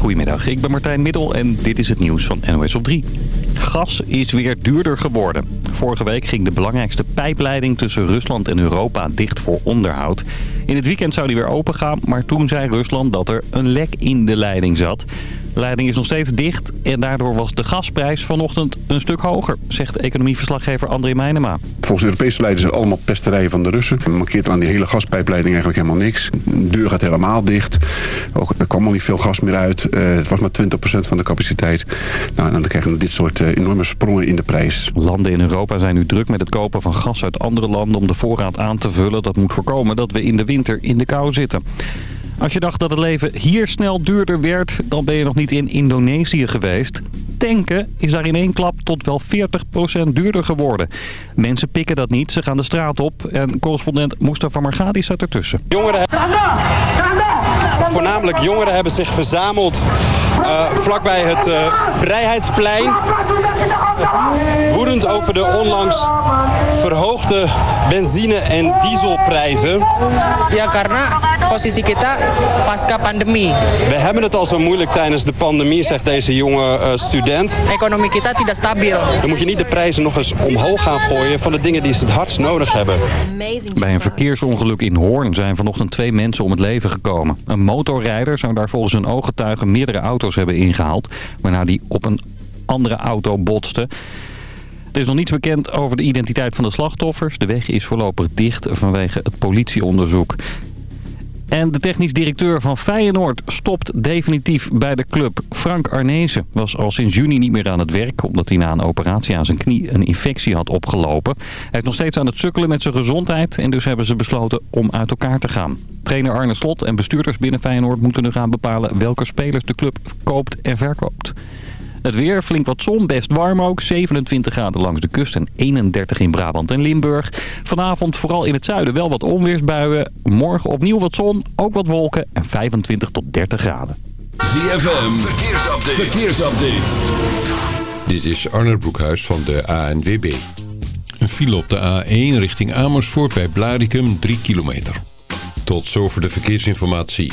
Goedemiddag, ik ben Martijn Middel en dit is het nieuws van NOS op 3. Gas is weer duurder geworden. Vorige week ging de belangrijkste pijpleiding tussen Rusland en Europa dicht voor onderhoud. In het weekend zou die weer open gaan, maar toen zei Rusland dat er een lek in de leiding zat. De leiding is nog steeds dicht en daardoor was de gasprijs vanochtend een stuk hoger, zegt economieverslaggever André Meijnema. Volgens de Europese leiders zijn allemaal pesterijen van de Russen. Er mankeert er aan die hele gaspijpleiding eigenlijk helemaal niks. De deur gaat helemaal dicht. Ook, er kwam al niet veel gas meer uit. Uh, het was maar 20% van de capaciteit. Nou, en dan krijgen we dit soort uh, enorme sprongen in de prijs. Landen in Europa zijn nu druk met het kopen van gas uit andere landen om de voorraad aan te vullen. Dat moet voorkomen dat we in de winter in de kou zitten. Als je dacht dat het leven hier snel duurder werd, dan ben je nog niet in Indonesië geweest. Tanken is daar in één klap tot wel 40% duurder geworden. Mensen pikken dat niet, ze gaan de straat op. En correspondent Mustafa Margadi staat ertussen. Jongeren, voornamelijk jongeren hebben zich verzameld uh, vlakbij het uh, Vrijheidsplein. Woedend over de onlangs verhoogde benzine- en dieselprijzen. Ja, karena posisi kita pasca pandemie. We hebben het al zo moeilijk tijdens de pandemie, zegt deze jonge uh, student. Economie kita tidak stabiel. Dan moet je niet de prijzen nog eens omhoog gaan gooien van de dingen die ze het hardst nodig hebben. Bij een verkeersongeluk in Hoorn zijn vanochtend twee mensen om het leven gekomen. Een motorrijder zou daar volgens een ooggetuige meerdere auto's hebben ingehaald... waarna die op een andere auto botste. Er is nog niets bekend over de identiteit van de slachtoffers. De weg is voorlopig dicht vanwege het politieonderzoek. En de technisch directeur van Feyenoord stopt definitief bij de club. Frank Arnezen was al sinds juni niet meer aan het werk... omdat hij na een operatie aan zijn knie een infectie had opgelopen. Hij is nog steeds aan het sukkelen met zijn gezondheid... en dus hebben ze besloten om uit elkaar te gaan. Trainer Arne Slot en bestuurders binnen Feyenoord moeten nu gaan bepalen... welke spelers de club koopt en verkoopt. Het weer, flink wat zon, best warm ook. 27 graden langs de kust en 31 in Brabant en Limburg. Vanavond vooral in het zuiden wel wat onweersbuien. Morgen opnieuw wat zon, ook wat wolken en 25 tot 30 graden. ZFM, verkeersupdate. verkeersupdate. Dit is Arnold Broekhuis van de ANWB. Een file op de A1 richting Amersfoort bij Blaricum 3 kilometer. Tot zover de verkeersinformatie.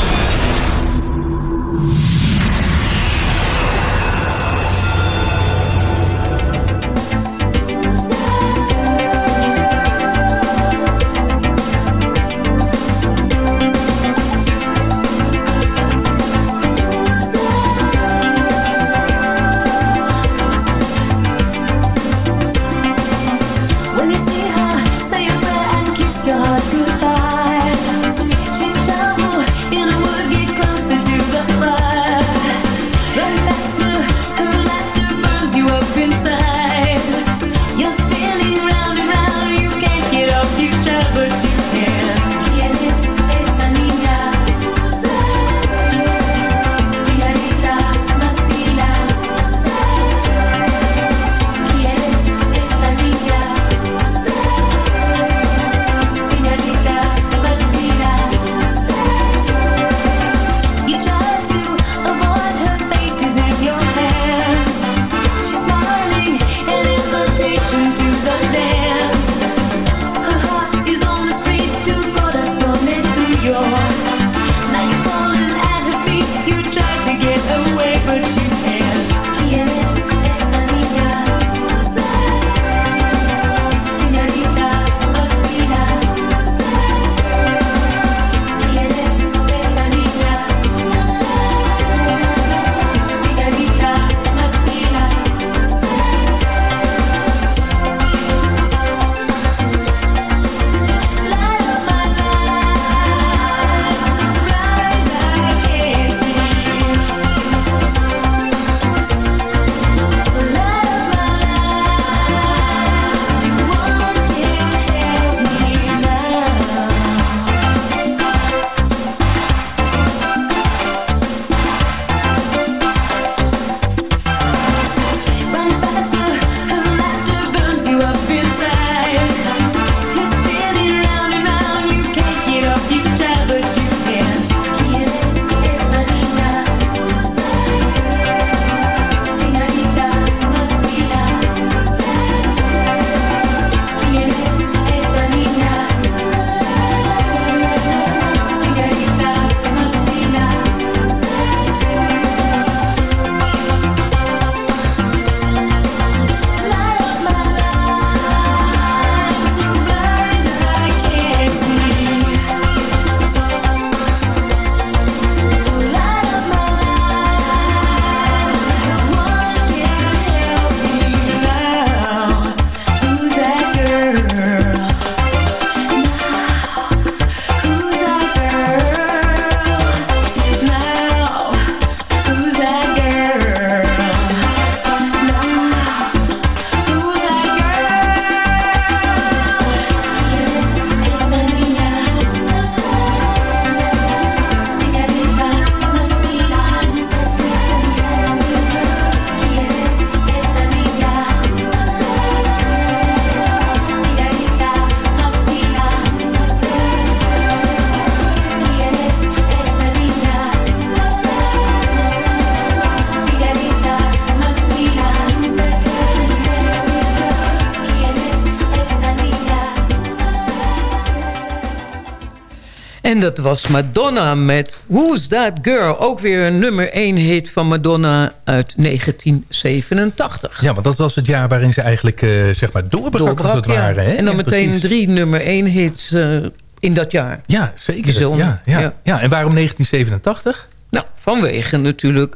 En dat was Madonna met Who's That Girl? Ook weer een nummer 1 hit van Madonna uit 1987. Ja, want dat was het jaar waarin ze eigenlijk uh, zeg maar doorbrak, als het ware. Hè? En dan meteen drie nummer 1 hits uh, in dat jaar. Ja, zeker. Ja, ja, ja. ja, en waarom 1987? Nou, vanwege natuurlijk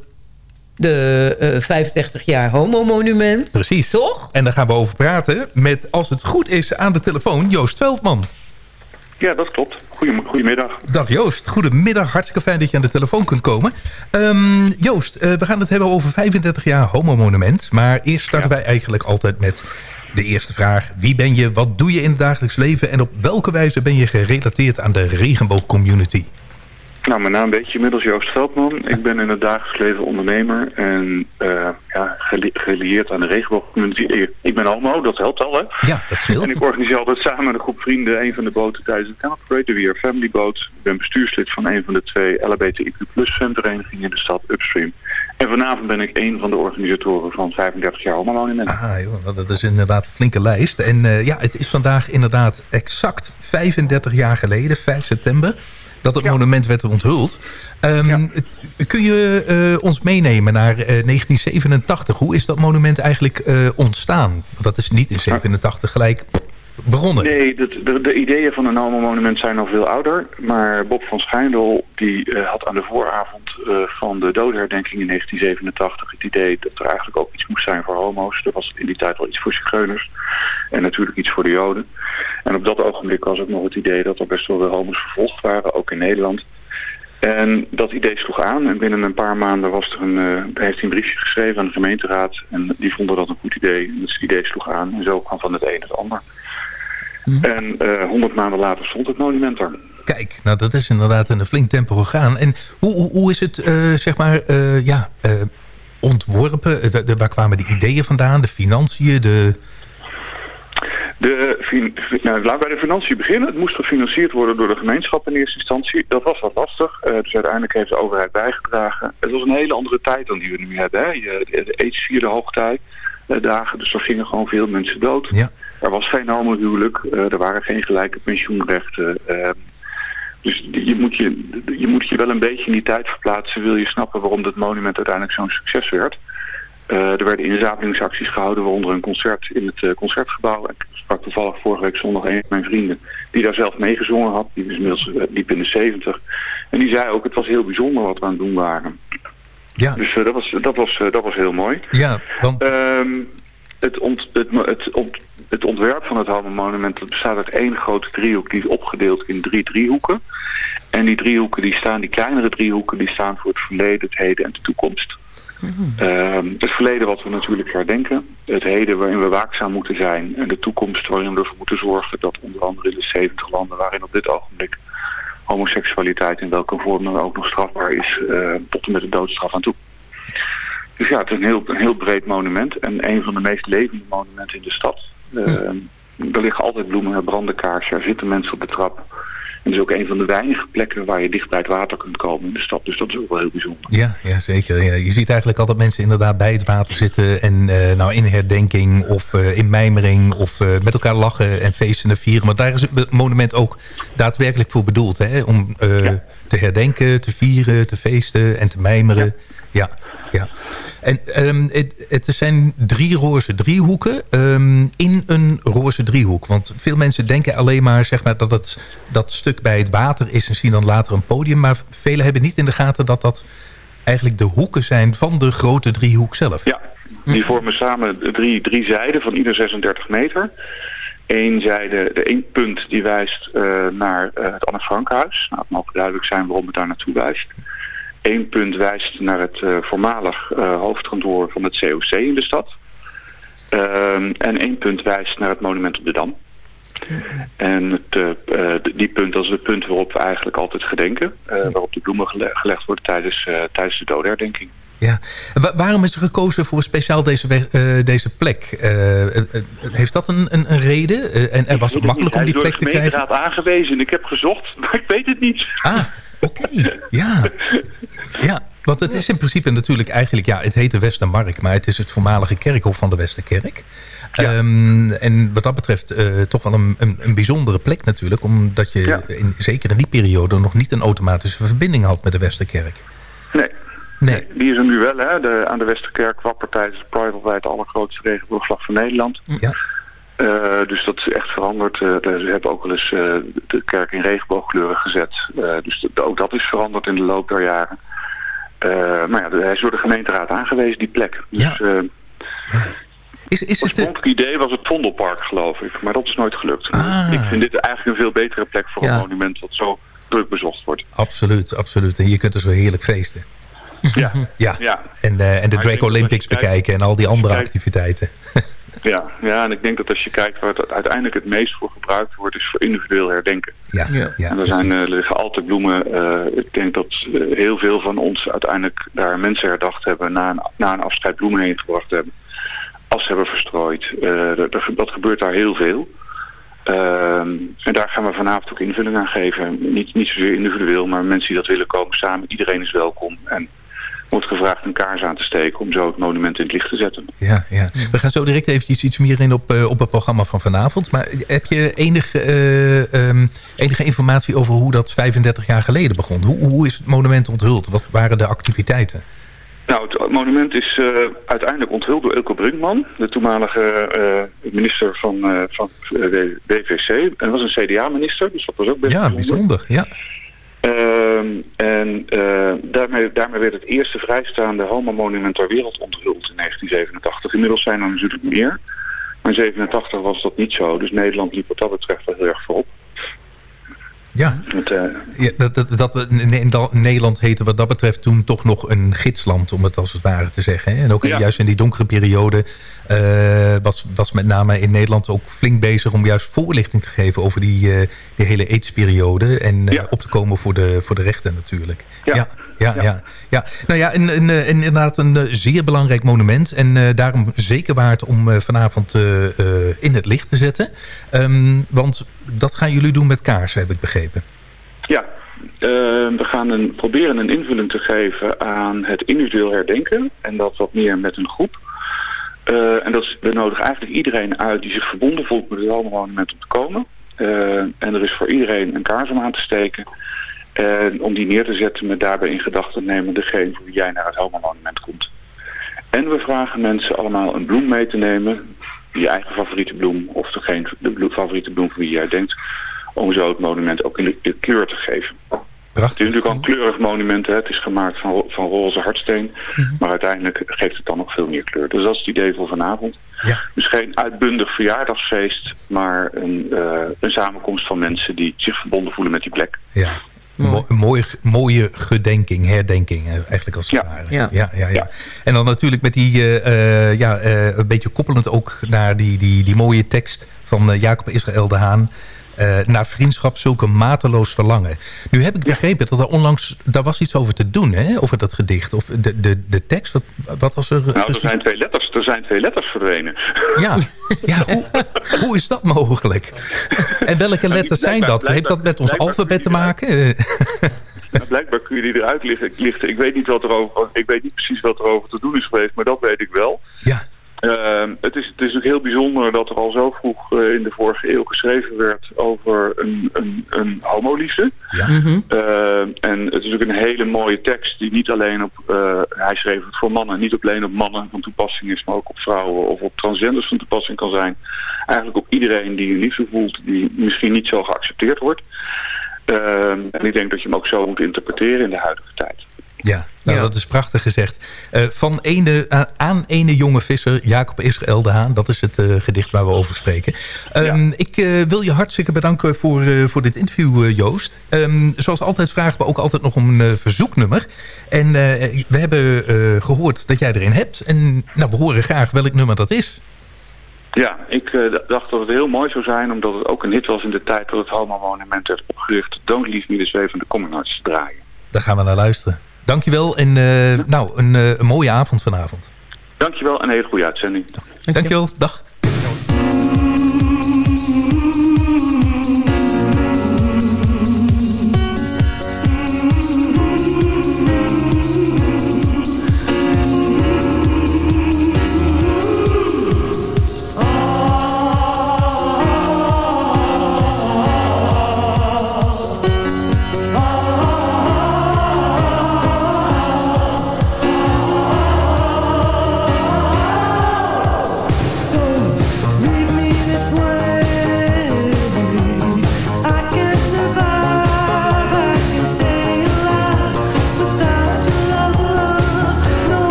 de uh, 35 jaar homo-monument. Precies. Toch? En daar gaan we over praten met, als het goed is, aan de telefoon Joost Veldman. Ja, dat klopt. Goedemiddag. Dag Joost. Goedemiddag. Hartstikke fijn dat je aan de telefoon kunt komen. Um, Joost, uh, we gaan het hebben over 35 jaar homo-monument. Maar eerst starten ja. wij eigenlijk altijd met de eerste vraag. Wie ben je? Wat doe je in het dagelijks leven? En op welke wijze ben je gerelateerd aan de regenboogcommunity? Nou, mijn naam weet je inmiddels Joost Veldman. Ik ben in het dagelijks leven ondernemer en uh, ja, gelieerd aan de regenboogcommunity. Ik ben homo, dat helpt al, hè? Ja, dat scheelt. En ik organiseer altijd samen met een groep vrienden een van de boten tijdens het Parade, de We Are Family Boat. Ik ben bestuurslid van een van de twee LHBTIQ plus fanverenigingen in de stad Upstream. En vanavond ben ik een van de organisatoren van 35 jaar homo monument. Ah, joh, dat is inderdaad een flinke lijst. En uh, ja, het is vandaag inderdaad exact 35 jaar geleden, 5 september dat het ja. monument werd onthuld. Um, ja. Kun je uh, ons meenemen naar uh, 1987? Hoe is dat monument eigenlijk uh, ontstaan? Dat is niet in 87 gelijk Nee, de, de, de ideeën van een homo-monument zijn al veel ouder. Maar Bob van Schijndel die, uh, had aan de vooravond uh, van de doodherdenking in 1987 het idee dat er eigenlijk ook iets moest zijn voor homo's. Er was in die tijd wel iets voor zigeuners en natuurlijk iets voor de joden. En op dat ogenblik was ook nog het idee dat er best wel veel homo's vervolgd waren, ook in Nederland. En dat idee sloeg aan en binnen een paar maanden was er een, uh, heeft hij een briefje geschreven aan de gemeenteraad. En die vonden dat een goed idee. Dus het idee sloeg aan en zo kwam van het een het ander. Mhm. En honderd uh, maanden later stond het monument er. Kijk, nou dat is inderdaad een flink tempo gegaan. En hoe, hoe, hoe is het, uh, zeg maar, uh, ja, ontworpen? De, de, waar kwamen de ideeën vandaan? De financiën? De... De, nou, laat bij de financiën beginnen. Het moest gefinancierd worden door de gemeenschap in eerste instantie. Dat was wat lastig. Uh, dus uiteindelijk heeft de overheid bijgedragen. Het was een hele andere tijd dan die we nu hebben. Hè. De, de AIDS vierde hoogtij dagen. Dus er gingen gewoon veel mensen dood. Ja. Er was geen homohuwelijk. Uh, er waren geen gelijke pensioenrechten. Uh, dus je moet je, je moet je wel een beetje in die tijd verplaatsen. Wil je snappen waarom dat monument uiteindelijk zo'n succes werd. Uh, er werden inzamelingsacties gehouden, waaronder een concert in het uh, concertgebouw. Ik sprak toevallig vorige week zondag een van mijn vrienden die daar zelf meegezongen had. Die is inmiddels uh, diep in de 70. En die zei ook, het was heel bijzonder wat we aan het doen waren. Ja. Dus dat, was, dat, was, dat was heel mooi. Ja, want... Um, het, ont, het, het, ont, het ontwerp van het Homo-monument bestaat uit één grote driehoek. Die is opgedeeld in drie driehoeken. En die driehoeken, die staan, die kleinere driehoeken, die staan voor het verleden, het heden en de toekomst. Mm-hmm. Uh, het verleden wat we natuurlijk herdenken. Het heden waarin we waakzaam moeten zijn. En de toekomst waarin we ervoor moeten zorgen dat onder andere in de 70 landen waarin op dit ogenblik homoseksualiteit in welke vorm dan ook nog strafbaar is, uh, tot en met de doodstraf aan toe. Dus ja, het is een heel, een heel breed monument en een van de meest levende monumenten in de stad. Uh, er liggen altijd bloemen, er branden kaarsen, er zitten mensen op de trap. En het is ook een van de weinige plekken waar je dicht bij het water kunt komen in de stad. Dus dat is ook wel heel bijzonder. Ja, ja zeker. Ja. Je ziet eigenlijk altijd mensen inderdaad bij het water zitten. En uh, nou in herdenking of uh, in mijmering of uh, met elkaar lachen en feesten en vieren. Maar daar is het monument ook daadwerkelijk voor bedoeld. Hè? Om ja. te herdenken, te vieren, te feesten en te mijmeren. Ja, ja. Ja. En um, het, het, zijn drie roze driehoeken um, in een roze driehoek. Want veel mensen denken alleen maar, zeg maar dat het dat stuk bij het water is... en zien dan later een podium. Maar velen hebben niet in de gaten dat dat eigenlijk de hoeken zijn van de grote driehoek zelf. Ja, die vormen samen drie, drie zijden van ieder 36 meter. Eén zijde, de één punt die wijst uh, naar uh, het Anne Frankhuis. Nou, het mag duidelijk zijn waarom het daar naartoe wijst. Eén punt wijst naar het uh, voormalig uh, hoofdkantoor van het COC in de stad. Uh, en één punt wijst naar het monument op de Dam. En het, uh, die punt, dat is het punt waarop we eigenlijk altijd gedenken. waarop de bloemen gele gelegd worden tijdens, tijdens de doodherdenking. Ja. Wa waarom is er gekozen voor speciaal deze, uh, deze plek? Heeft dat een, een, een reden? en, was het makkelijk om die plek te krijgen? Ik heb aangewezen. Ik heb gezocht, maar ik weet het niet. Ah, oké. Okay. Ja. Ja, want het is in principe natuurlijk eigenlijk... Ja, het heet de Westermark, maar het is het voormalige kerkhof van de Westerkerk. Ehm, en wat dat betreft uh, toch wel een, een, een, bijzondere plek natuurlijk. Omdat je ja. in, zeker in die periode nog niet een automatische verbinding had met de Westerkerk. Nee. Nee. Die is er nu wel, hè. De, aan de Westerkerk wappert tijdens de Pride de allergrootste regenboogvlag van Nederland. Ja. Uh, dus dat is echt veranderd. Uh, ze hebben ook wel eens uh, de kerk in regenboogkleuren gezet. dus ook dat is veranderd in de loop der jaren. maar ja, hij is door de gemeenteraad aangewezen, die plek. Dus, ja. Is, is het oorspronkelijk idee was het Vondelpark, geloof ik. Maar dat is nooit gelukt. Ah. Ik vind dit eigenlijk een veel betere plek voor een monument dat zo druk bezocht wordt. Absoluut, absoluut. En je kunt er zo heerlijk feesten. Ja. ja. ja. En, uh, en de Drake Olympics bekijken en al die andere activiteiten. Ja, ja, en ik denk dat als je kijkt waar het uiteindelijk het meest voor gebruikt wordt, is voor individueel herdenken. Ja, ja. ja en er, zijn, uh, er liggen altijd bloemen. Uh, ik denk dat uh, heel veel van ons uiteindelijk daar mensen herdacht hebben, na een, na een afscheid bloemen heen gebracht hebben. As hebben verstrooid. Dat, dat, gebeurt daar heel veel. Ehm, en daar gaan we vanavond ook invulling aan geven. Niet, niet zozeer individueel, maar mensen die dat willen komen samen. Iedereen is welkom. En wordt gevraagd een kaars aan te steken om zo het monument in het licht te zetten. Ja, ja. We gaan zo direct eventjes iets meer in op, uh, op het programma van vanavond. Maar heb je enige, uh, um, enige informatie over hoe dat 35 jaar geleden begon? Hoe, hoe is het monument onthuld? Wat waren de activiteiten? Nou, het monument is uh, uiteindelijk onthuld door Elko Brinkman, de toenmalige minister van, van de WVC. En dat was een CDA-minister, dus dat was ook best Ja, bijzonder, ja. Uh, en uh, daarmee, daarmee werd het eerste vrijstaande homo-monument ter wereld onthuld in 1987. Inmiddels zijn er natuurlijk meer. Maar in 1987 was dat niet zo. Dus Nederland liep wat dat betreft wel heel erg voorop. Ja, Met, uh, ja dat, dat, dat, Nederland heette wat dat betreft toen toch nog een gidsland, om het als het ware te zeggen. Hè? En ook ja. juist in die donkere periode uh, was, was met name in Nederland ook flink bezig om juist voorlichting te geven over die, uh, die hele AIDS-periode. En ja. op te komen voor de, voor de rechten natuurlijk. Ja. Ja. Ja, ja. ja, Nou ja, een, een, een, inderdaad een zeer belangrijk monument. En uh, daarom zeker waard om uh, vanavond uh, in het licht te zetten. Um, want dat gaan jullie doen met kaarsen, heb ik begrepen. Ja, we gaan een, proberen een invulling te geven aan het individueel herdenken. En dat wat meer met een groep. en dat is, we nodigen eigenlijk iedereen uit die zich verbonden voelt met het monument om te komen. en er is voor iedereen een kaars om aan te steken. En om die neer te zetten met daarbij in gedachten nemen degene voor wie jij naar het Homa-monument komt. En we vragen mensen allemaal een bloem mee te nemen. Je eigen favoriete bloem of degene, de bloem, favoriete bloem voor wie jij denkt. Om zo het monument ook in de, de kleur te geven. Prachtig. Het is natuurlijk al een kleurig monument. Hè. Het is gemaakt van, van roze hardsteen. Mm -hmm. Maar uiteindelijk geeft het dan nog veel meer kleur. Dus dat is het idee voor vanavond. Ja. Dus geen uitbundig verjaardagsfeest. Maar een, uh, een samenkomst van mensen die zich verbonden voelen met die plek. Ja. Mo mooie, mooie gedenking, herdenking eigenlijk als het ja. ware. Ja. Ja, ja, ja. En dan natuurlijk met die, uh, uh, ja, uh, een beetje koppelend ook naar die, die, die mooie tekst van Jacob Israël de Haan. Naar vriendschap zulke mateloos verlangen. Nu heb ik begrepen dat er onlangs, daar was iets over te doen, hè? over dat gedicht. Of de, de, de tekst, wat, wat was er? Nou, er zijn twee letters, er zijn twee letters verdwenen. Ja, ja hoe, hoe is dat mogelijk? En welke letters zijn dat? Heeft dat met ons alfabet te maken? Nou, blijkbaar kun je die eruit lichten. Ik weet, niet wat er over, ik weet niet precies wat er over te doen is geweest, maar dat weet ik wel. Ja. Uh, het, is, het is ook heel bijzonder dat er al zo vroeg uh, in de vorige eeuw geschreven werd over een, een, een homoliefde. Ja. Mm -hmm. uh, en het is ook een hele mooie tekst die niet alleen op, hij schreef het voor mannen, niet alleen op mannen van toepassing is, maar ook op vrouwen of op transgenders van toepassing kan zijn. Eigenlijk op iedereen die een liefde voelt, die misschien niet zo geaccepteerd wordt. en ik denk dat je hem ook zo moet interpreteren in de huidige tijd. Ja, nou, ja. dat is prachtig gezegd. Uh, van ene, uh, aan ene jonge visser, Jacob Israël de Haan. Dat is het uh, gedicht waar we over spreken. Um, ja. Ik wil je hartstikke bedanken voor, voor dit interview, Joost. Um, zoals altijd vragen we ook altijd nog om een verzoeknummer. En we hebben gehoord dat jij erin hebt. En nou, we horen graag welk nummer dat is. Ja, ik dacht dat het heel mooi zou zijn... omdat het ook een hit was in de tijd dat het Homa-monument werd opgericht... Don't Leave Me The Zwevende Commonarts te draaien. Daar gaan we naar luisteren. Dankjewel en uh, ja. nou, een, uh, een, mooie avond vanavond. Dankjewel en een hele goede uitzending. Dankjewel, Dankjewel. dag.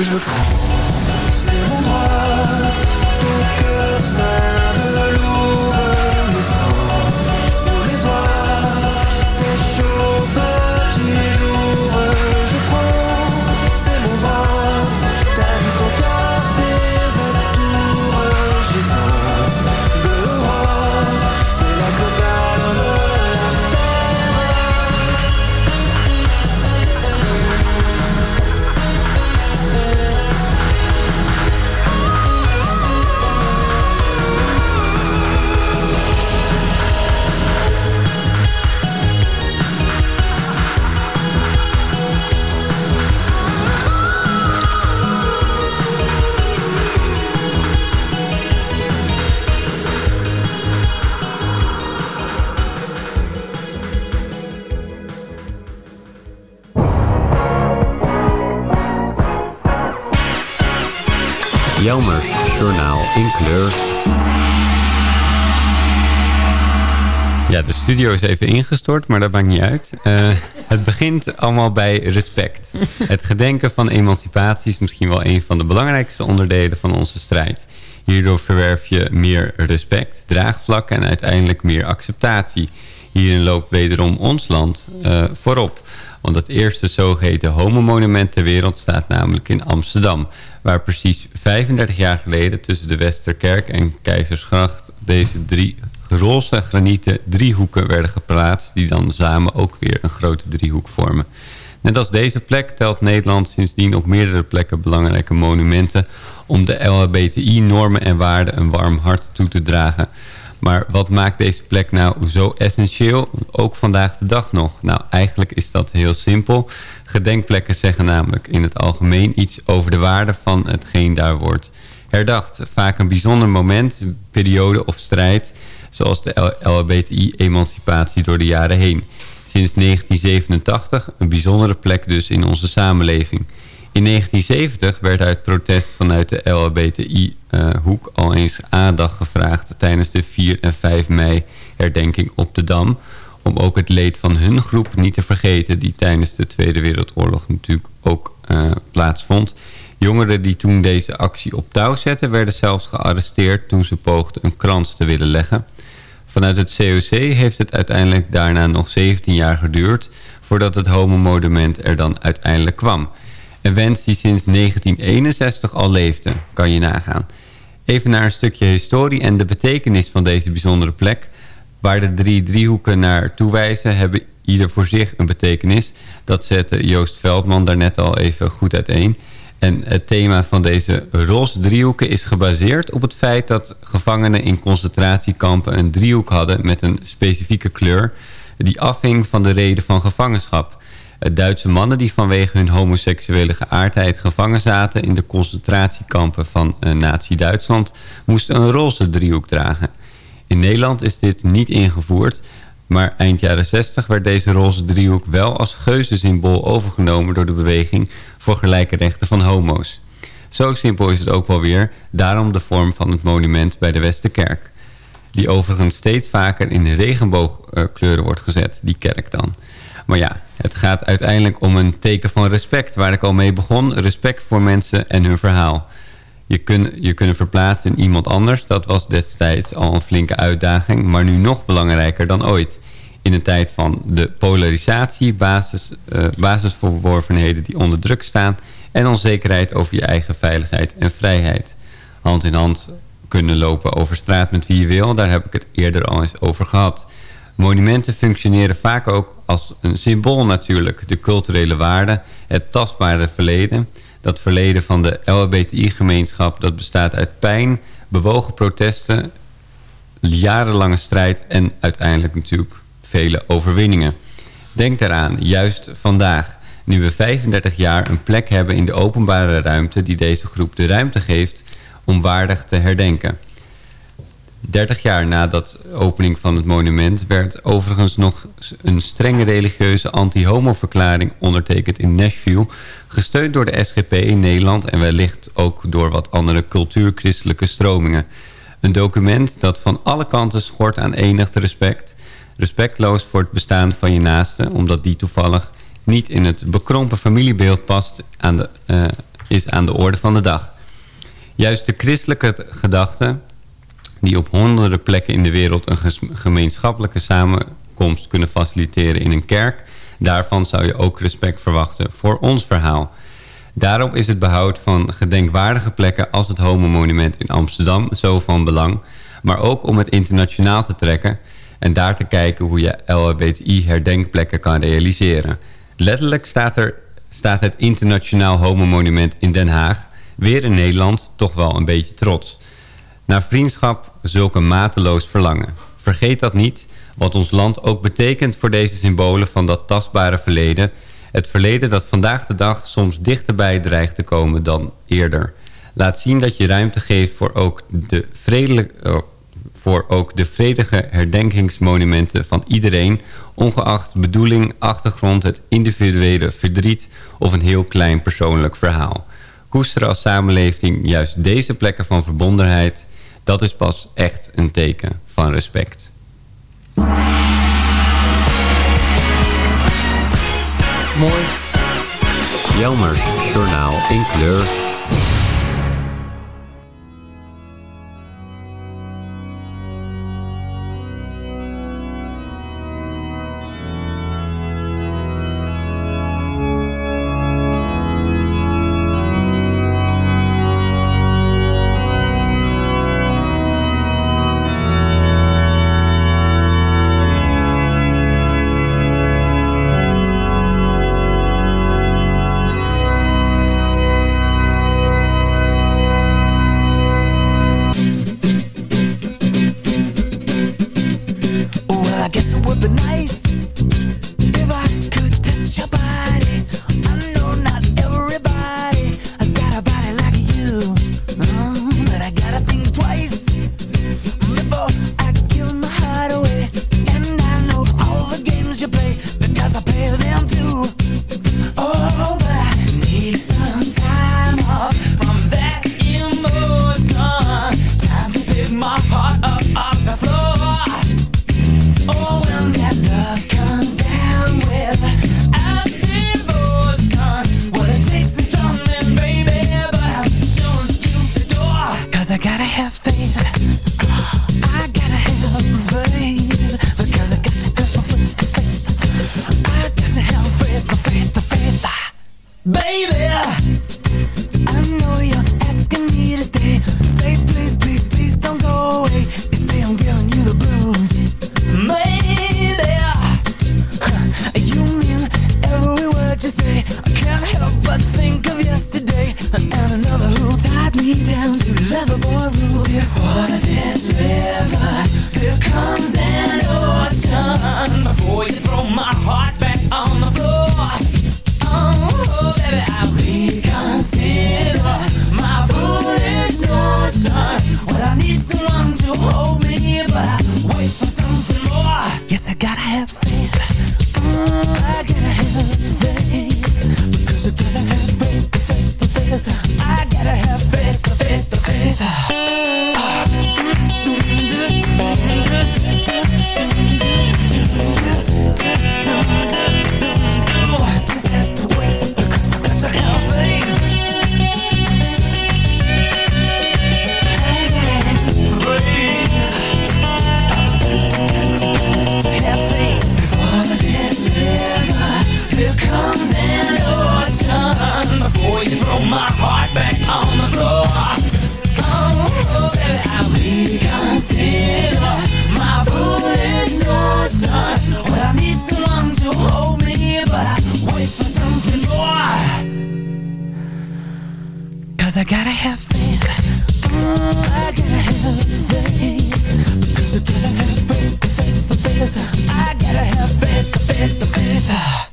Je in kleur. Ja, de studio is even ingestort, maar dat maakt niet uit. Eh, het begint allemaal bij respect. Het gedenken van emancipatie is misschien wel een van de belangrijkste onderdelen van onze strijd. Hierdoor verwerf je meer respect, draagvlak en uiteindelijk meer acceptatie. Hierin loopt wederom ons land eh, voorop. Want het eerste zogeheten homomonument ter wereld staat namelijk in Amsterdam. Waar precies 35 jaar geleden tussen de Westerkerk en Keizersgracht deze drie roze granieten driehoeken werden geplaatst... die dan samen ook weer een grote driehoek vormen. Net als deze plek telt Nederland sindsdien op meerdere plekken belangrijke monumenten... om de LHBTI-normen en waarden een warm hart toe te dragen... Maar wat maakt deze plek nou zo essentieel, ook vandaag de dag nog? Nou, eigenlijk is dat heel simpel. Gedenkplekken zeggen namelijk in het algemeen iets over de waarde van hetgeen daar wordt herdacht. Vaak een bijzonder moment, periode of strijd, zoals de LHBTI-emancipatie door de jaren heen. Sinds 1987 een bijzondere plek dus in onze samenleving. In 1970 werd uit protest vanuit de LHBTI-hoek al eens aandacht gevraagd... tijdens de 4 en 5 mei herdenking op de Dam... om ook het leed van hun groep niet te vergeten... die tijdens de Tweede Wereldoorlog natuurlijk ook uh, plaatsvond. Jongeren die toen deze actie op touw zetten... werden zelfs gearresteerd toen ze poogden een krans te willen leggen. Vanuit het COC heeft het uiteindelijk daarna nog 17 jaar geduurd... voordat het homomonument er dan uiteindelijk kwam... Een wens die sinds 1961 al leefde, kan je nagaan. Even naar een stukje historie en de betekenis van deze bijzondere plek. Waar de drie driehoeken naar toewijzen hebben ieder voor zich een betekenis. Dat zette Joost Veldman daarnet al even goed uiteen. En het thema van deze roze driehoeken is gebaseerd op het feit dat gevangenen in concentratiekampen een driehoek hadden met een specifieke kleur die afhing van de reden van gevangenschap. Duitse mannen die vanwege hun homoseksuele geaardheid gevangen zaten in de concentratiekampen van uh, Nazi-Duitsland moesten een roze driehoek dragen. In Nederland is dit niet ingevoerd, maar eind jaren 60 werd deze roze driehoek wel als geuzensymbool overgenomen door de beweging voor gelijke rechten van homo's. Zo simpel is het ook wel weer, daarom de vorm van het monument bij de Westerkerk. Die overigens steeds vaker in regenboogkleuren wordt gezet, die kerk dan. Maar ja, het gaat uiteindelijk om een teken van respect... waar ik al mee begon. Respect voor mensen en hun verhaal. Je, kun, je kunnen verplaatsen in iemand anders... dat was destijds al een flinke uitdaging... maar nu nog belangrijker dan ooit. In een tijd van de polarisatie... Basis, uh, basisverworvenheden die onder druk staan... en onzekerheid over je eigen veiligheid en vrijheid. Hand in hand kunnen lopen over straat met wie je wil... daar heb ik het eerder al eens over gehad... Monumenten functioneren vaak ook als een symbool natuurlijk. De culturele waarde, het tastbare verleden. Dat verleden van de LHBTI-gemeenschap dat bestaat uit pijn, bewogen protesten, jarenlange strijd en uiteindelijk natuurlijk vele overwinningen. Denk daaraan, juist vandaag, nu we 35 jaar een plek hebben in de openbare ruimte die deze groep de ruimte geeft om waardig te herdenken. 30 jaar na de opening van het monument... werd overigens nog een strenge religieuze anti-homo-verklaring ondertekend in Nashville... gesteund door de SGP in Nederland... en wellicht ook door wat andere cultuurchristelijke stromingen. Een document dat van alle kanten schort aan enig respect... respectloos voor het bestaan van je naaste... omdat die toevallig niet in het bekrompen familiebeeld past... Uh, is aan de orde van de dag. Juist de christelijke gedachte die op honderden plekken in de wereld een gemeenschappelijke samenkomst kunnen faciliteren in een kerk. Daarvan zou je ook respect verwachten voor ons verhaal. Daarom is het behoud van gedenkwaardige plekken als het Homo-monument in Amsterdam zo van belang. Maar ook om het internationaal te trekken en daar te kijken hoe je LHBTI-herdenkplekken kan realiseren. Letterlijk staat, er, staat het internationaal Homo-monument in Den Haag, weer in Nederland, toch wel een beetje trots naar vriendschap zulke mateloos verlangen. Vergeet dat niet, wat ons land ook betekent voor deze symbolen van dat tastbare verleden. Het verleden dat vandaag de dag soms dichterbij dreigt te komen dan eerder. Laat zien dat je ruimte geeft voor ook de, vredelijk, oh, voor ook de vredige herdenkingsmonumenten van iedereen... ongeacht bedoeling, achtergrond, het individuele verdriet of een heel klein persoonlijk verhaal. Koesteren als samenleving juist deze plekken van verbondenheid dat is pas echt een teken van respect. Mooi. Jelmers Journaal in kleur Cause I gotta have faith. Oh, I gotta have faith. Because I gotta have faith, faith, faith. I gotta have faith, faith, faith.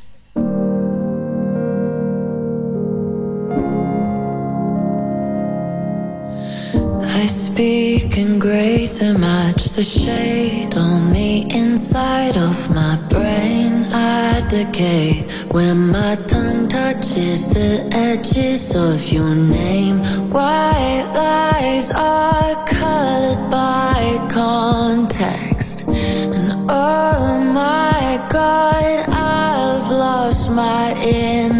speak in gray to match the shade on the inside of my brain. I decay when my tongue touches the edges of your name. White lies are colored by context, and oh my god, I've lost my in.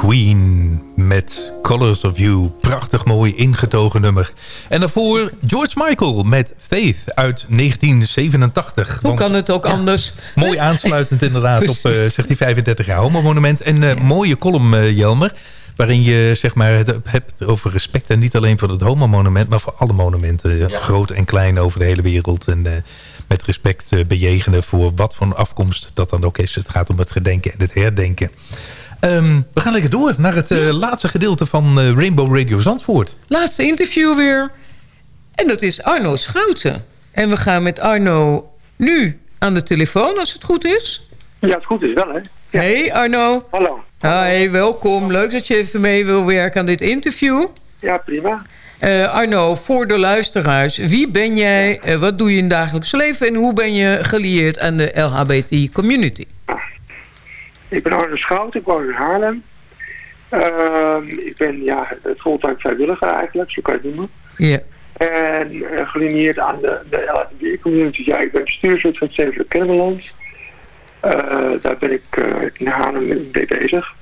Queen met Colors of You. Prachtig mooi ingetogen nummer. En daarvoor George Michael met Faith uit 1987. Hoe kan het ook anders? Mooi aansluitend inderdaad op uh, zegt die 35 jaar homo monument. En uh, mooie column uh, Jelmer. Waarin je zeg maar, het hebt over respect. En niet alleen voor het homo monument. Maar voor alle monumenten. Ja. Groot en klein over de hele wereld. En met respect bejegenen voor wat voor afkomst dat dan ook is. Het gaat om het gedenken en het herdenken. Um, we gaan lekker door naar het uh, laatste gedeelte van uh, Rainbow Radio Zandvoort. Laatste interview weer. En dat is Arno Schouten. En we gaan met Arno nu aan de telefoon, als het goed is. Ja, het goed is wel, hè. Ja. Hey Arno. Hallo. Hi, welkom. Leuk dat je even mee wil werken aan dit interview. Ja, prima. Uh, Arno, voor de luisteraars. Wie ben jij, ja. wat doe je in het dagelijks leven... en hoe ben je gelieerd aan de LHBT-community? Ik ben Arno Schout, ik woon in Haarlem. Uh, ik ben ja, fulltime vrijwilliger eigenlijk, zo kan je het noemen. Ja. En uh, gelineerd aan de, de LHBT-community. Ja, ik ben bestuurslid van het Kennemerland. Uh, daar ben ik uh, in Haarlem mee bezig.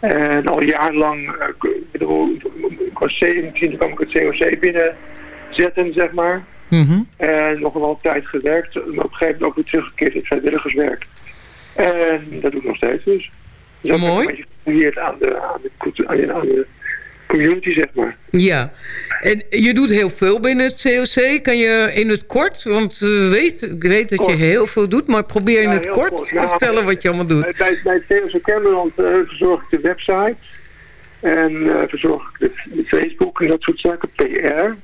En al jarenlang, ik was 17, toen kwam ik het COC binnenzetten, zeg maar. Mm -hmm. En nog wel tijd gewerkt, maar op een gegeven moment ook weer teruggekeerd in het vrijwilligerswerk. En dat doe ik nog steeds dus. dus Mooi. Een beetje aan de, aan, de, aan de community, zeg maar. Ja. En je doet heel veel binnen het COC. Kan je in het kort, want weet, ik weet dat kort. je heel veel doet... maar probeer in ja, het kort, kort. te vertellen wat je allemaal doet. Bij, bij het COC Cameron uh, verzorg ik de website... en uh, verzorg ik de, de Facebook en dat soort zaken, PR...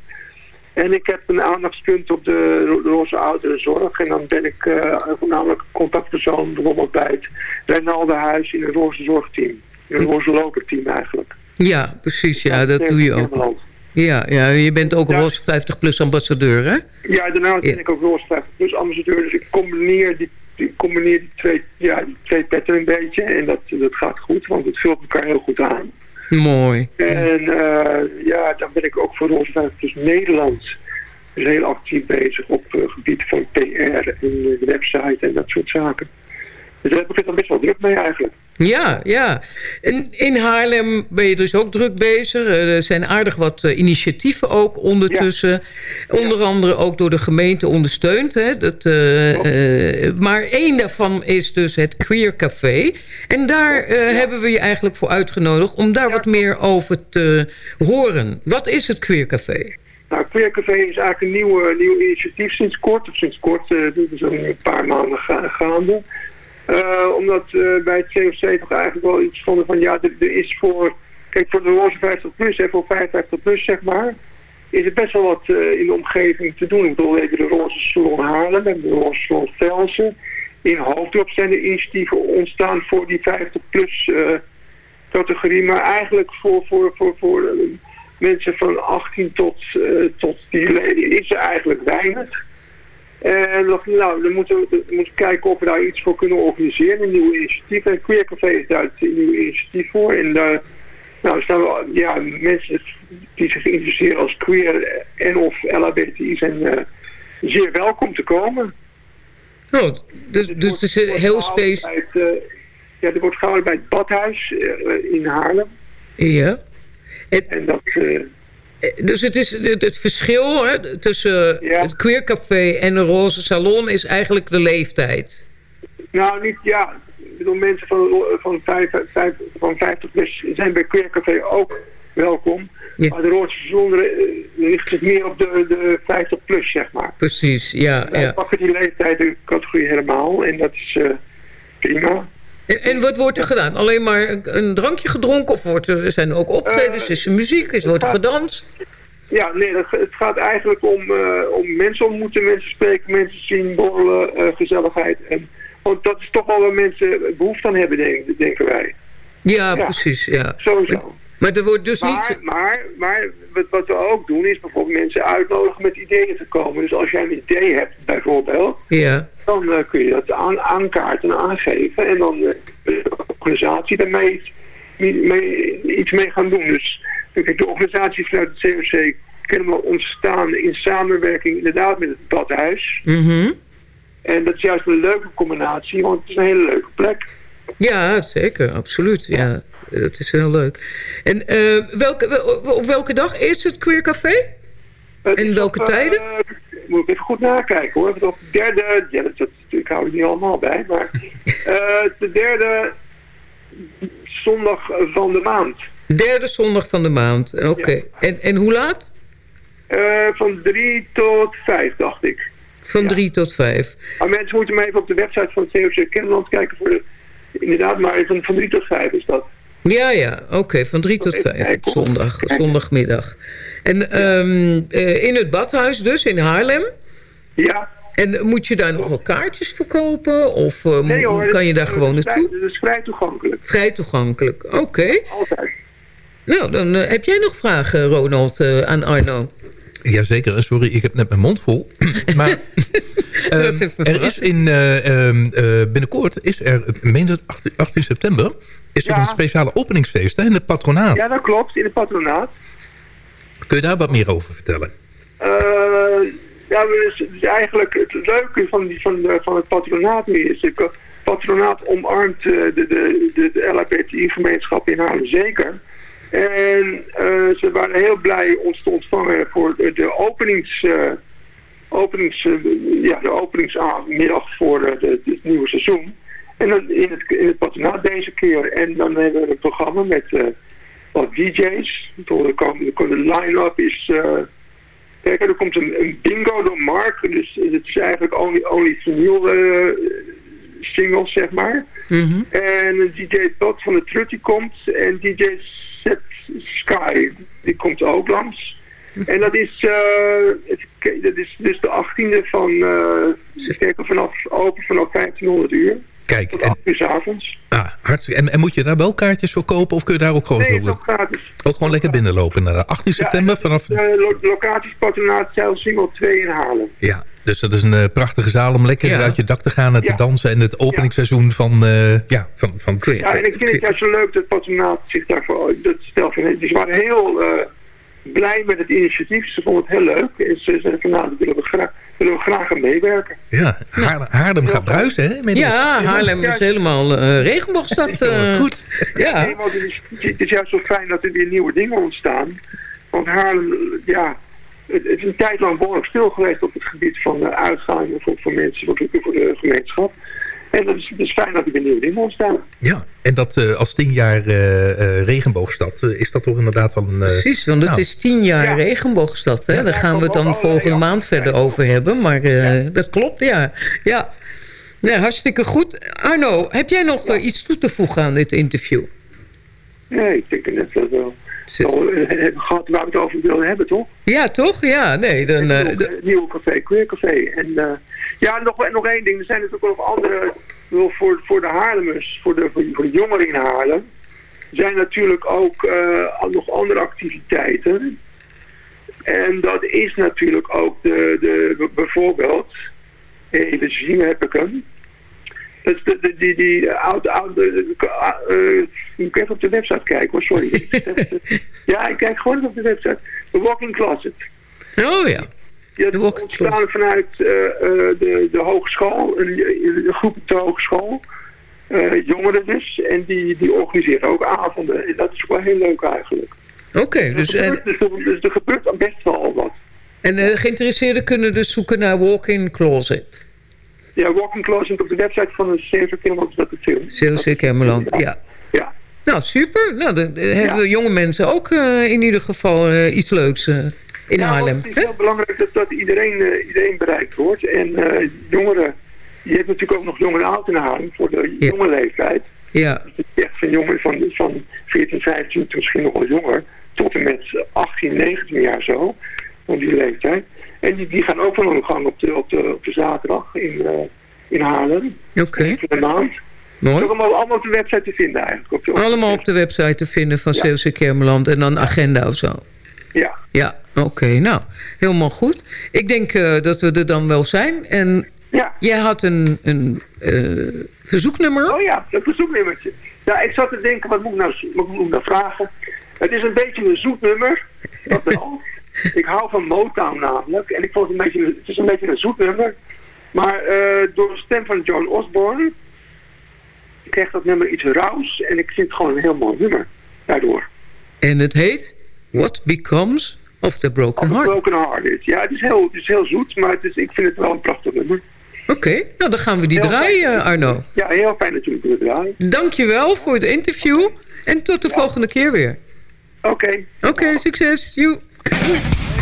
En ik heb een aandachtspunt op de roze ouderenzorg. En dan ben ik uh, voornamelijk contactpersoon bijvoorbeeld bij het Rijnaldenhuis in een roze zorgteam. Een roze loperteam eigenlijk. Ja, precies. Ja, dat, dat doe je ook. Ja, ja, je bent ook ja. roze 50 plus ambassadeur, hè? Ja, daarna ben ja. ik ook roze 50 plus ambassadeur. Dus ik combineer die, combineer die, twee, ja, die twee petten een beetje. En dat, dat gaat goed, want het vult elkaar heel goed aan. Mooi. En uh, ja, dan ben ik ook voor Roze 50 Plus Nederland dus heel actief bezig op het uh, gebied van PR en de website en dat soort zaken. Dus daar heb ik het dan best wel druk mee eigenlijk. Ja, ja. En in Haarlem ben je dus ook druk bezig. Er zijn aardig wat uh, initiatieven ook ondertussen. Ja. Onder andere ook door de gemeente ondersteund. Hè? Dat, uh, uh, maar één daarvan is dus het Queer Café. En daar hebben we je eigenlijk voor uitgenodigd... om daar wat meer over te horen. Wat is het Queer Café? Nou, Queer Café is eigenlijk een nieuw, nieuw initiatief sinds kort. Of sinds kort, dit is een paar maanden ga gaande. Uh, omdat uh, bij het COC toch eigenlijk wel iets vonden van... ja, er, is voor... Kijk, voor de roze 50 plus en voor 55 plus, zeg maar... is er best wel wat uh, in de omgeving te doen. Ik bedoel, even de roze salon Haarlem en de roze salon Velsen. In Hoofddorp zijn er initiatieven ontstaan voor die 50 plus categorie. Maar eigenlijk voor, voor, voor, voor mensen van 18 tot, tot die leden is er eigenlijk weinig. En dacht, nou, dan moeten we, dan moeten we kijken of we daar iets voor kunnen organiseren, een nieuw initiatief. En Queer Café is daar een nieuw initiatief voor. En daar nou, staan we, ja, mensen die zich interesseren als queer en of LHBTI zijn uh, zeer welkom te komen. Oh, dus, dus het is heel specifiek. Uh, ja, er wordt gehouden bij het Badhuis uh, in Haarlem. Ja. Het, en dat... Dus het, is, het, het verschil hè, tussen ja. het queer café en de roze salon is eigenlijk de leeftijd. Nou, niet, ja. Ik bedoel, mensen van, van, 5, 5, van 50 plus zijn bij queer café ook welkom. Ja. Maar de roze salon richt zich meer op de, de 50 plus, zeg maar. Precies, ja. Wij ja. pakken die leeftijd de categorie helemaal en dat is uh, prima. En, en, wat wordt er gedaan? Alleen maar een, een drankje gedronken? Of wordt er, zijn er ook optredens? Uh, is er muziek? Is, wordt er gedanst? Ja, nee, dat, het gaat eigenlijk om, uh, om mensen ontmoeten, mensen spreken, mensen zien, borrelen, uh, gezelligheid. En, want dat is toch wel waar mensen behoefte aan hebben, denk, denken wij. Ja, ja, precies. Ja. Sowieso. Maar er wordt dus maar, niet... Maar, maar wat we ook doen is bijvoorbeeld mensen uitnodigen met ideeën te komen. Dus als jij een idee hebt bijvoorbeeld, ja. dan uh, kun je dat aan, aankaarten en aangeven. En dan uh, de organisatie daarmee iets mee, iets mee gaan doen. Dus de organisatie vanuit het COC kunnen we ontstaan in samenwerking inderdaad met het badhuis. Mm -hmm. En dat is juist een leuke combinatie, want het is een hele leuke plek. Ja, zeker, absoluut. Ja. Dat is wel leuk. En eh, welke, wel- op welke dag is het Queer Café? En welke op, eh, tijden? moet ik even goed nakijken hoor. Op de derde, ja, dat, dat, ik hou het niet allemaal bij, maar eh, de derde zondag van de maand. Derde zondag van de maand. Oké. En, en hoe laat? Van drie tot vijf, dacht ik. Van drie tot vijf. Maar mensen moeten maar even op de website van het COC Kennemerland kijken voor de... Inderdaad, maar van, van drie tot vijf is dat. Ja, ja. Oké, van drie tot vijf zondag. Zondagmiddag. En ehm, eh, in het badhuis dus, in Haarlem? Ja. En moet je daar nog wel kaartjes verkopen? Of eh, Nee, hoor, kan je daar gewoon naartoe? Dat is vrij toegankelijk. Vrij toegankelijk. Oké. Altijd. Nou, dan eh, heb jij nog vragen, Ronald, aan Arno? Jazeker, sorry, ik heb net mijn mond vol. Maar ehm, is er is in, eh, ehm, eh, binnenkort is er, ik meen dat 18, 18 september, is er een speciale openingsfeest hè, in het patronaat. Ja, dat klopt, in het patronaat. Kun je daar wat meer over vertellen? Eh, ja, dus, dus eigenlijk het leuke van, die, van, van het patronaat nu is... Het patronaat omarmt eh, de, de, de, de LHBTI-gemeenschap in Haarlem zeker. En eh, ze waren heel blij ons te ontvangen voor de, de openings... eh, openings, eh, ja, de openingsmiddag voor het nieuwe seizoen. En dan in het, in het patronaat deze keer. En dan hebben we een programma met wat DJ's. De, de, de line-up is... Kijk, er komt een, een bingo door Mark. Dus het is eigenlijk only, only vinyl singles, zeg maar. En een DJ Todd van de Trutty komt. En DJ Set Sky, die komt ook langs. En dat is, eh, het- dat is dus de 18e van, eh ze kijken vanaf, open vanaf 1500 uur. Kijk, Tot en, 8 uur 's avonds. ah, hartstikke. En, en moet je daar wel kaartjes voor kopen of kun je daar ook gewoon, Nee, zo, ook gratis. ook gewoon lekker binnenlopen? Naar 18 september vanaf... De lo locaties patronaat Zeilsingel 2 in Haarlem. Ja, dus dat is een eh, prachtige zaal om lekker Ja. uit je dak te gaan en te Ja. dansen. En het openingsseizoen van, eh ja, van, van Ja, en ik vind het juist zo leuk dat het patronaat zich daarvoor, dat stel dus ze waren heel eh, blij met het initiatief. Ze vonden het heel leuk. En ze zeiden van, nou, daar willen we graag, willen we graag aan meebewerken. Ja, Haarlem, Haarlem gaat bruisen, hè? inmiddels. Ja, Haarlem is helemaal eh regenboogstad. eh. goed. Ja. Nee, want het, is, het is juist zo fijn dat er weer nieuwe dingen ontstaan. Want Haarlem, ja, het, het is een tijd lang behoorlijk stil geweest op het gebied van eh, uitgaan voor, voor mensen, voor, de- voor de gemeenschap. En dat is, het is fijn dat er weer nieuwe dingen ontstaan. Ja, en dat eh, als tien jaar eh, eh, regenboogstad eh, is dat toch inderdaad wel een... Precies, want het nou, is tien jaar regenboogstad. Hè? Daar gaan we het dan volgende maand verder over hebben. Maar eh, dat klopt, ja. ja. Nee, hartstikke goed. Arno, heb jij nog iets toe te voegen aan dit interview? Nee, ik denk net dat we wel wel, eh, hebben gehad waar we het over wilden hebben, toch? Ja, toch? Ja, nee. Dan, eh, Het nieuwe- nieuwe café, Queer Café. En eh, ja, nog, nog één ding. Er zijn natuurlijk ook nog andere, voor, voor de Haarlemers, voor de, voor, de- jongeren in Haarlem, zijn natuurlijk ook eh, nog andere activiteiten. En dat is natuurlijk ook de, de bijvoorbeeld, even zien heb ik hem. De, de, die, die oude, oude, uh, ik even op de website kijken hoor, sorry. ja, ik kijk gewoon even op de website. The Walking Closet. Oh ja. Ja, dat ontstaan vanuit eh, eh, de, de hogeschool, een, een groep op de hogeschool. eh, jongeren dus. En die, die organiseren ook avonden. En dat is wel heel leuk eigenlijk. Oké, dus, er en, gebeurt, dus, er- dus er gebeurt best wel wat. en eh, geïnteresseerden kunnen dus zoeken naar walk-in closet. Ja, Walking Closet op de website van de Zeven Kilometers dat film. CLC ja. Ja. Nou, super. Nou, dan dan hebben jonge mensen ook eh, in ieder geval eh, iets leuks eh, in Ja, Haarlem. Het is heel belangrijk dat, dat iedereen, eh, iedereen bereikt wordt. En eh, jongeren, je hebt natuurlijk ook nog jongeren oud in Haarlem voor de jonge leeftijd. Ja. Echt van jongeren van, van 14, 15, misschien nog wel jonger, tot en met 18, 19 jaar zo, van die leeftijd. En die, die gaan ook wel aan de gang op de, op de, op de zaterdag in, eh, in Haarlem. Oké. Voor de maand. Mooi. Allemaal, allemaal op de website te vinden eigenlijk. Op de, Allemaal op de website te vinden van Ja. Kermeland en dan agenda of zo. Ja. Ja, oké. nou, helemaal goed. Ik denk eh, dat we er dan wel zijn. En ja. jij had een, een eh, verzoeknummer. Oh ja, een verzoeknummertje. Ja, ik zat te denken, wat moet ik nou, wat moet ik nou vragen? Het is een beetje een zoet nummer. Dat wel. ik hou van Motown namelijk. En ik vond het een beetje, het is een beetje een zoet nummer. Maar eh, door de stem van John Osborne. Krijgt dat nummer iets rauws. En ik vind het gewoon een heel mooi nummer daardoor. En het heet What Becomes of the Broken Heart. Broken Hearted. Ja, het is heel, het is heel zoet, maar het is, ik vind het wel een prachtig nummer. Oké, nou dan gaan we die draaien, Arno. Ja, heel fijn dat jullie kunnen draaien. Dankjewel voor het interview. En tot de volgende keer weer. Oké. Oké, succes. Joe. Yeah.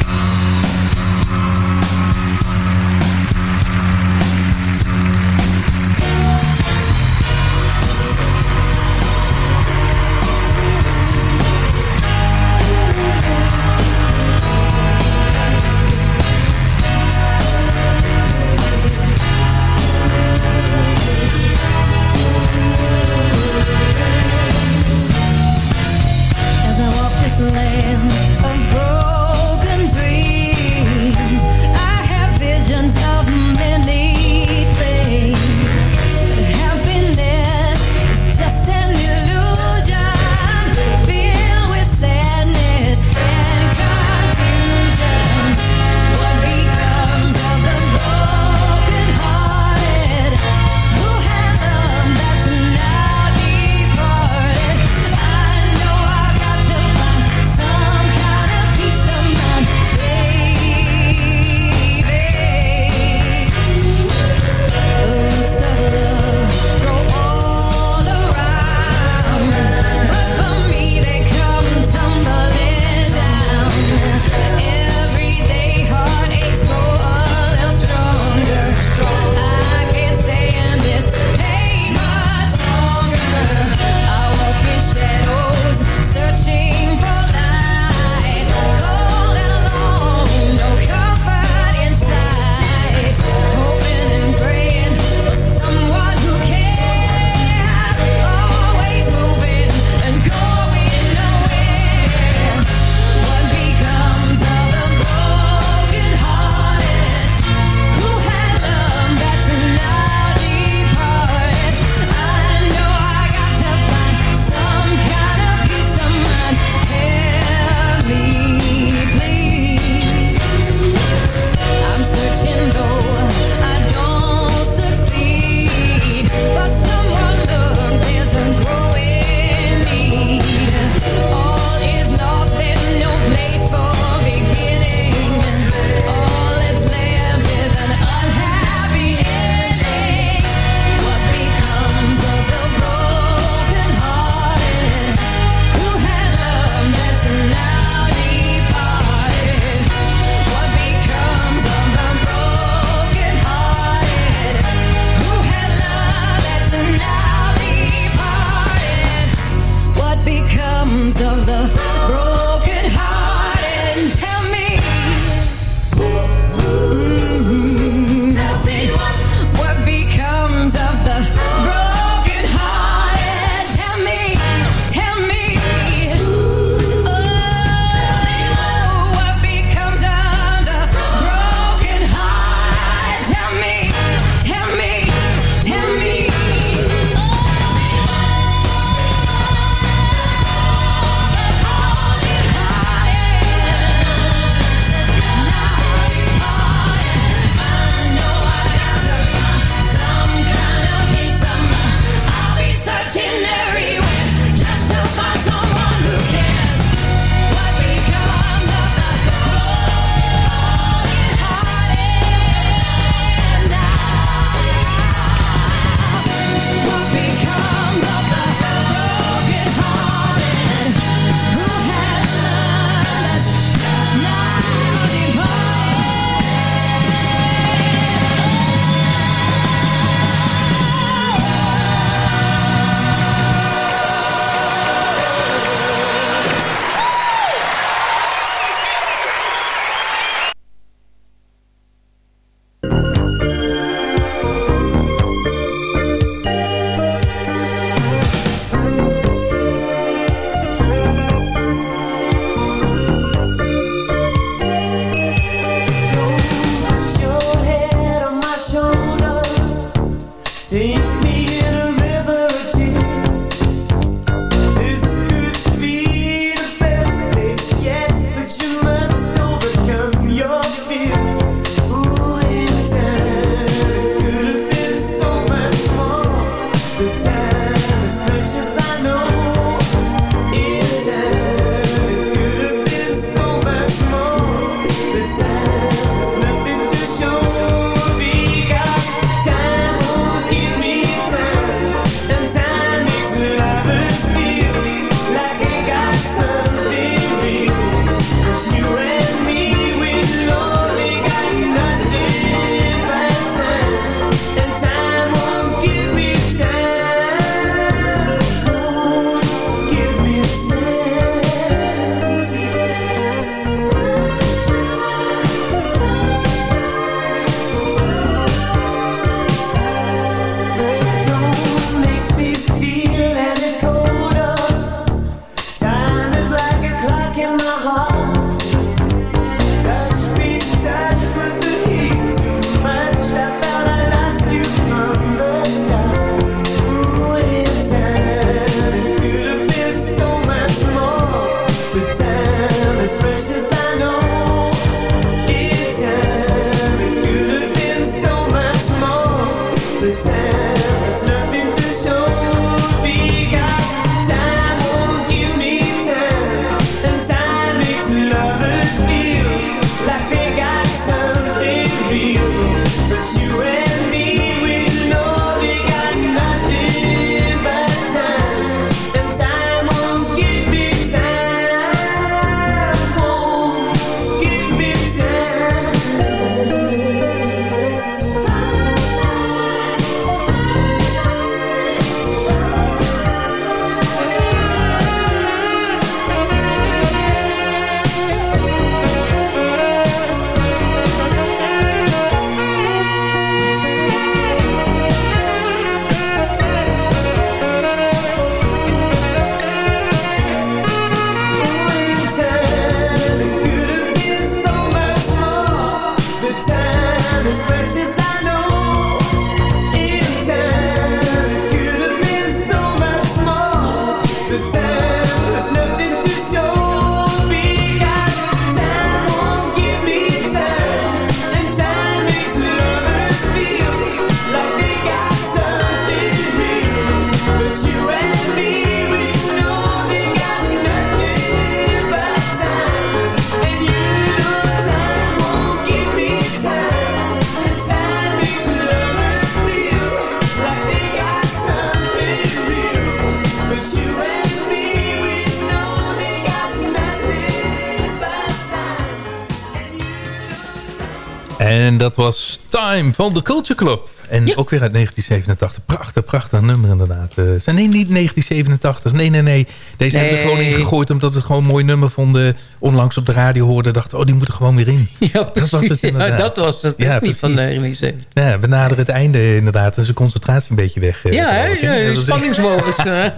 Dat was Time van de Culture Club. En ook weer uit 1987. Prachtig, prachtig nummer inderdaad. Uh, nee, niet 1987. Nee, nee, nee. Deze Nee. hebben we gewoon ingegooid omdat we het gewoon een mooi nummer vonden. Onlangs op de radio hoorden. Dachten, oh, die moet er gewoon weer in. Ja, dat was het Ja, inderdaad. dat was het. Dat is niet van 1970. Ja, we naderen het einde inderdaad. En zijn concentratie een beetje weg. eh, Ja, hè? ja, eh.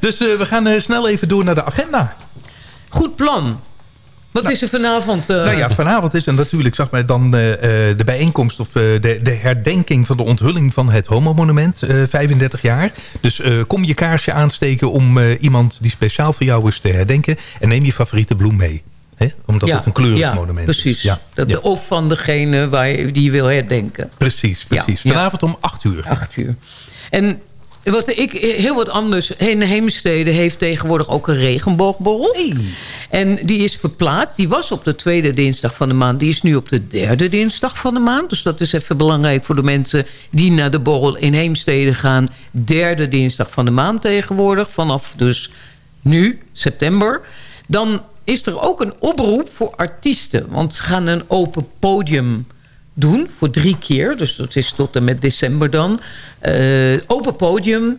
Dus eh, we gaan eh, snel even door naar de agenda. Goed plan. Wat is er vanavond? eh? Nou ja, vanavond is er natuurlijk, zag maar dan eh, eh, de bijeenkomst of de, de herdenking van de onthulling van het Homo-monument, eh, 35 jaar. Dus kom je kaarsje aansteken om iemand die speciaal voor jou is te herdenken en neem je favoriete bloem mee. Omdat ja, het een kleurig ja, monument precies. is. Ja, Dat, ja. Of van degene waar je, die je wil herdenken. Precies, precies. Vanavond om 8 uur. 8 uur. En wat ik heel wat anders. In Heemstede heeft tegenwoordig ook een regenboogborrel. En die is verplaatst. Die was op de tweede dinsdag van de maand. Die is nu op de derde dinsdag van de maand. Dus dat is even belangrijk voor de mensen die naar de borrel in Heemstede gaan. Derde dinsdag van de maand tegenwoordig. Vanaf dus nu, september. Dan is er ook een oproep voor artiesten. Want ze gaan een open podium doen voor drie keer. Dus dat is tot en met december dan. Eh, open podium.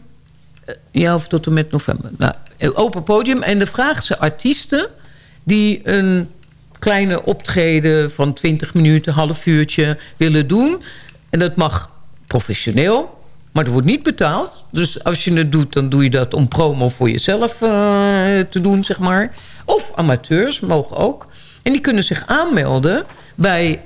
eh, ja, of tot en met november. Nou, eh, open podium. En dan vragen ze artiesten die een kleine optreden van 20 minuten, half uurtje willen doen. En dat mag professioneel, maar er wordt niet betaald. Dus als je het doet, dan doe je dat om promo voor jezelf te doen, zeg maar. Of amateurs mogen ook. En die kunnen zich aanmelden bij...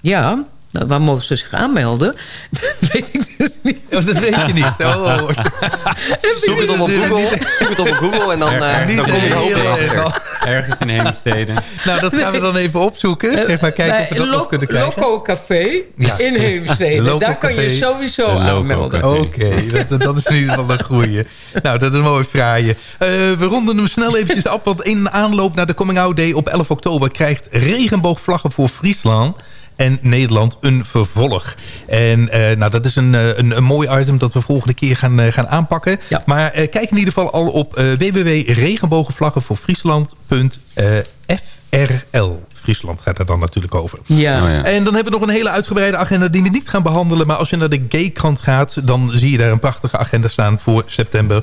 Ja, nou, waar mogen ze zich aanmelden? Dat weet ik dus niet. Oh, dat weet je niet. Oh. Zoek het op op Google. Zoek het op Google en dan, eh, dan kom je er achter. Ergens in Heemstede. Nou, dat gaan we dan even opzoeken. Zeg maar kijken of we dat nog kunnen krijgen. Loco Café Ja. in Heemstede. Loco Daar kan je sowieso aanmelden. Oké, dat, dat is in ieder geval een goeie. Nou, dat is een mooi fraaie. Eh, we ronden hem snel eventjes af, want in aanloop naar de Coming Out Day op 11 oktober... krijgt regenboogvlaggen voor Friesland en Nederland een vervolg. En eh, nou, dat is een, eh, een, een mooi item dat we volgende keer gaan, eh, gaan aanpakken. Maar eh, kijk in ieder geval al op eh www.regenbogenvlaggenvoorfriesland.frl. Friesland gaat er dan natuurlijk over. Ja. Oh ja. En dan hebben we nog een hele uitgebreide agenda die we niet gaan behandelen. Maar als je naar de Gaykrant gaat, dan zie je daar een prachtige agenda staan voor september.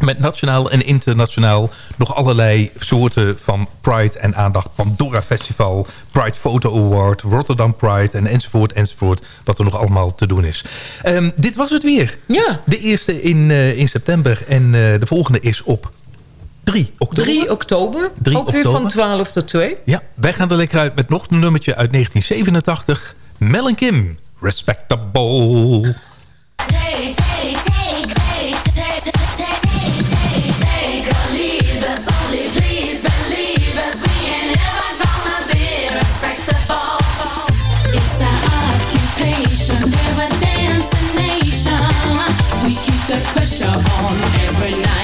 Met nationaal en internationaal nog allerlei soorten van Pride en aandacht. Pandora Festival, Pride Photo Award, Rotterdam Pride en enzovoort enzovoort. Wat er nog allemaal te doen is. Ehm, dit was het weer. Ja. De eerste in, eh, in september en eh, de volgende is op 3 oktober. 3 oktober. 3 ook weer van 12 tot 2. Ja, wij gaan er lekker uit met nog een nummertje uit 1987. Mel en Kim, Respectable. Pressure on every night.